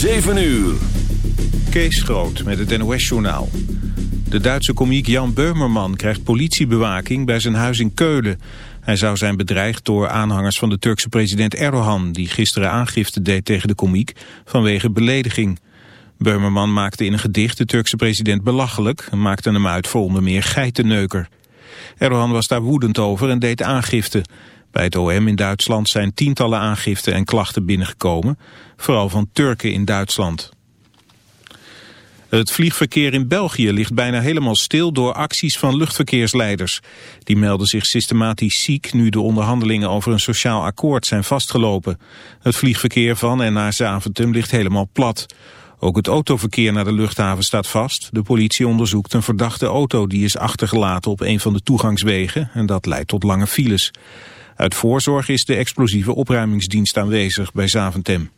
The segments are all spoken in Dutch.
7 uur. Kees Groot met het NOS-journaal. De Duitse komiek Jan Beumerman krijgt politiebewaking bij zijn huis in Keulen. Hij zou zijn bedreigd door aanhangers van de Turkse president Erdogan... die gisteren aangifte deed tegen de komiek vanwege belediging. Beumerman maakte in een gedicht de Turkse president belachelijk... en maakte hem uit voor onder meer geitenneuker. Erdogan was daar woedend over en deed aangifte. Bij het OM in Duitsland zijn tientallen aangiften en klachten binnengekomen... vooral van Turken in Duitsland. Het vliegverkeer in België ligt bijna helemaal stil door acties van luchtverkeersleiders. Die melden zich systematisch ziek nu de onderhandelingen over een sociaal akkoord zijn vastgelopen. Het vliegverkeer van en naar Zaventem ligt helemaal plat. Ook het autoverkeer naar de luchthaven staat vast. De politie onderzoekt een verdachte auto die is achtergelaten op een van de toegangswegen en dat leidt tot lange files. Uit voorzorg is de explosieve opruimingsdienst aanwezig bij Zaventem.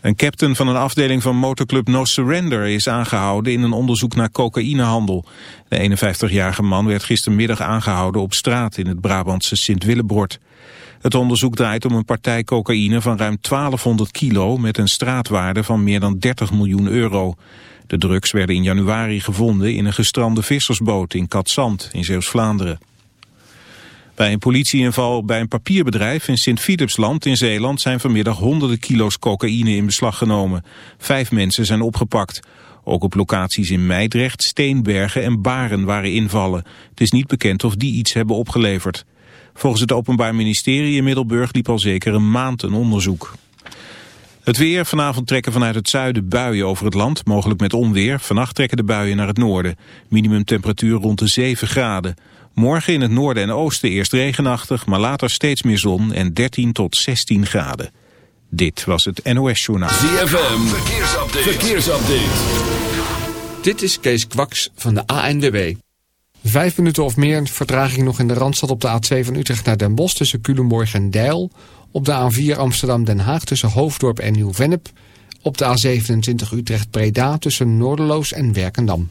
Een captain van een afdeling van motorclub No Surrender is aangehouden in een onderzoek naar cocaïnehandel. De 51-jarige man werd gistermiddag aangehouden op straat in het Brabantse Sint-Willebord. Het onderzoek draait om een partij cocaïne van ruim 1200 kilo met een straatwaarde van meer dan 30 miljoen euro. De drugs werden in januari gevonden in een gestrande vissersboot in Katzand in Zeeuws-Vlaanderen. Bij een politieinval bij een papierbedrijf in Sint-Philipsland in Zeeland zijn vanmiddag honderden kilo's cocaïne in beslag genomen. Vijf mensen zijn opgepakt. Ook op locaties in Meidrecht, Steenbergen en Baren waren invallen. Het is niet bekend of die iets hebben opgeleverd. Volgens het Openbaar Ministerie in Middelburg liep al zeker een maand een onderzoek. Het weer. Vanavond trekken vanuit het zuiden buien over het land, mogelijk met onweer. Vannacht trekken de buien naar het noorden. Minimumtemperatuur rond de 7 graden. Morgen in het noorden en oosten eerst regenachtig, maar later steeds meer zon en 13 tot 16 graden. Dit was het NOS Journaal. ZFM, verkeersupdate. verkeersupdate. Dit is Kees Kwaks van de ANWB. Vijf minuten of meer vertraging nog in de Randstad op de A2 van Utrecht naar Den Bosch tussen Culemborg en Deil. Op de A4 Amsterdam-Den Haag tussen Hoofddorp en Nieuw-Vennep. Op de A27 Utrecht-Breda tussen Noorderloos en Werkendam.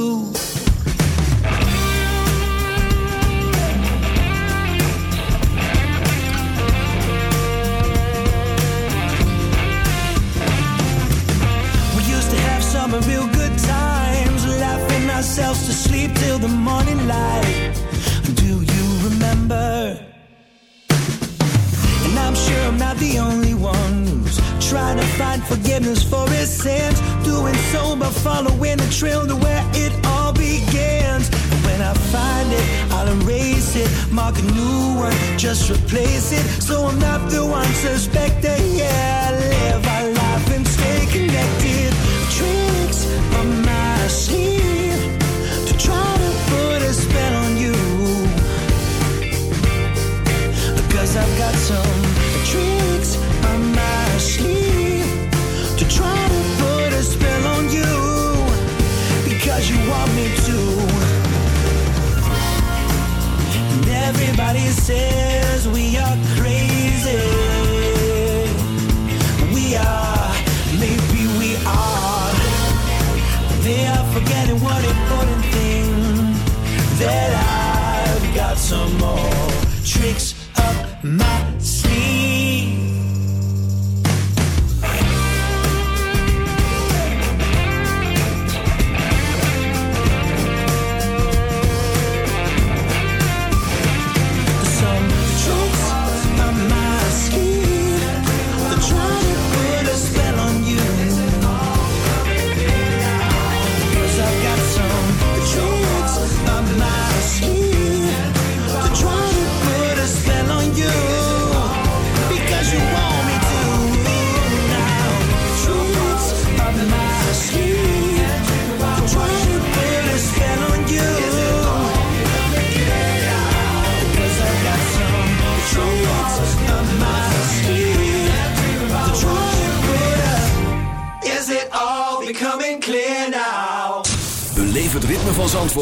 trail to where it all begins. And when I find it, I'll erase it, mark a new one, just replace it. So I'm not the one suspected, yeah.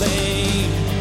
lane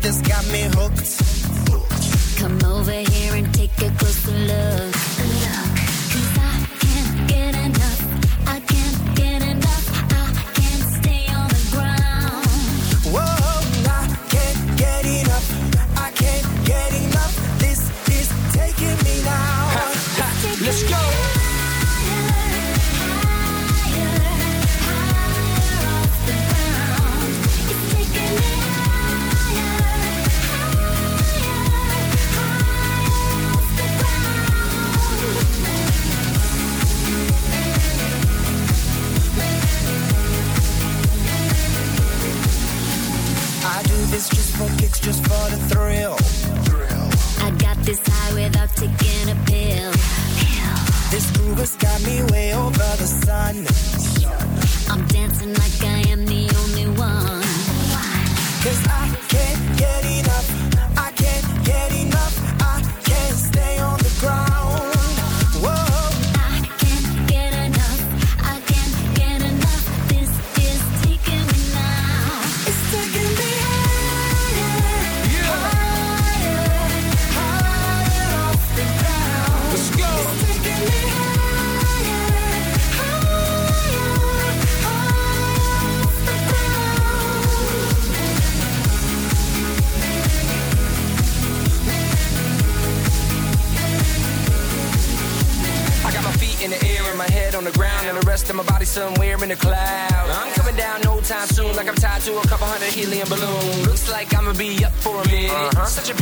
this got me hooked.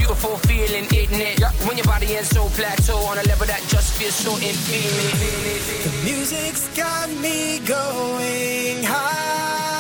beautiful feeling, isn't it? Yeah. When your body ends so plateau on a level that just feels so infinite. The music's got me going high.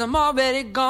I'm already gone.